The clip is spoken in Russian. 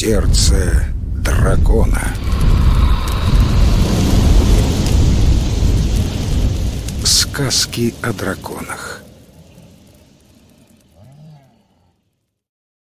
Сердце дракона. Сказки о драконах.